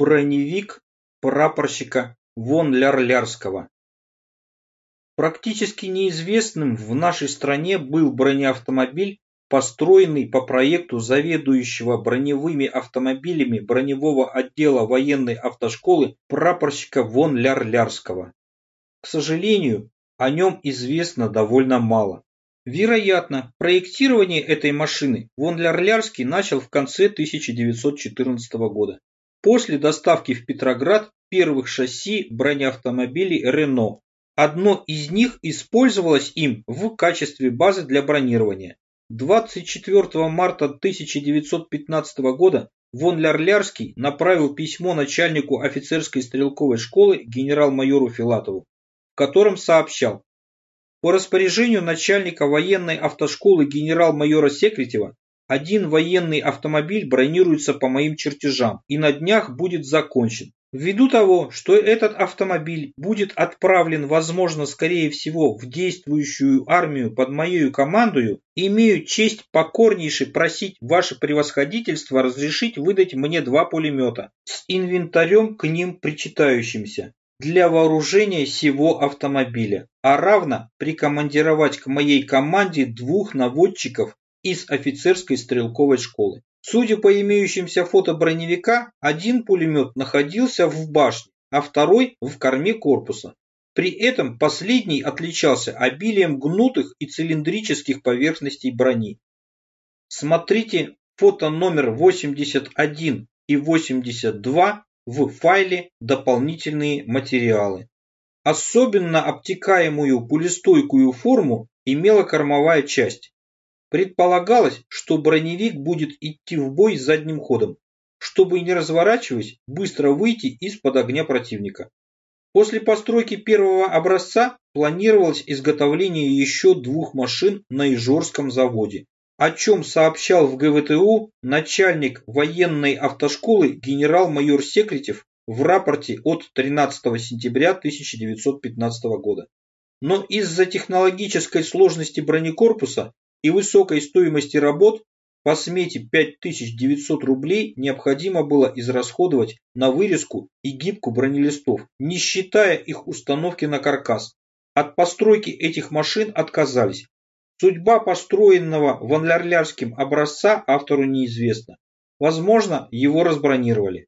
Броневик прапорщика Вон Ляр-Лярского. Практически неизвестным в нашей стране был бронеавтомобиль, построенный по проекту заведующего броневыми автомобилями броневого отдела военной автошколы прапорщика Вон Ляр-Лярского. К сожалению, о нем известно довольно мало. Вероятно, проектирование этой машины Вон Ляр-Лярский начал в конце 1914 года. После доставки в Петроград первых шасси бронеавтомобилей «Рено». Одно из них использовалось им в качестве базы для бронирования. 24 марта 1915 года Вон Лярлярский направил письмо начальнику офицерской стрелковой школы генерал-майору Филатову, в котором сообщал, по распоряжению начальника военной автошколы генерал-майора Секретева один военный автомобиль бронируется по моим чертежам и на днях будет закончен. Ввиду того, что этот автомобиль будет отправлен, возможно, скорее всего, в действующую армию под моею командою, имею честь покорнейше просить ваше превосходительство разрешить выдать мне два пулемета с инвентарем к ним причитающимся для вооружения сего автомобиля, а равно прикомандировать к моей команде двух наводчиков из офицерской стрелковой школы. Судя по имеющимся фото броневика, один пулемет находился в башне, а второй в корме корпуса. При этом последний отличался обилием гнутых и цилиндрических поверхностей брони. Смотрите фото номер 81 и 82 в файле «Дополнительные материалы». Особенно обтекаемую пулестойкую форму имела кормовая часть. Предполагалось, что броневик будет идти в бой задним ходом, чтобы не разворачиваясь, быстро выйти из-под огня противника. После постройки первого образца планировалось изготовление еще двух машин на Ижорском заводе, о чем сообщал в ГВТУ начальник военной автошколы генерал-майор Секретев в рапорте от 13 сентября 1915 года. Но из-за технологической сложности бронекорпуса и высокой стоимости работ по смете 5900 рублей необходимо было израсходовать на вырезку и гибку бронелистов, не считая их установки на каркас. От постройки этих машин отказались. Судьба построенного ванлярлярским образца автору неизвестна. Возможно, его разбронировали.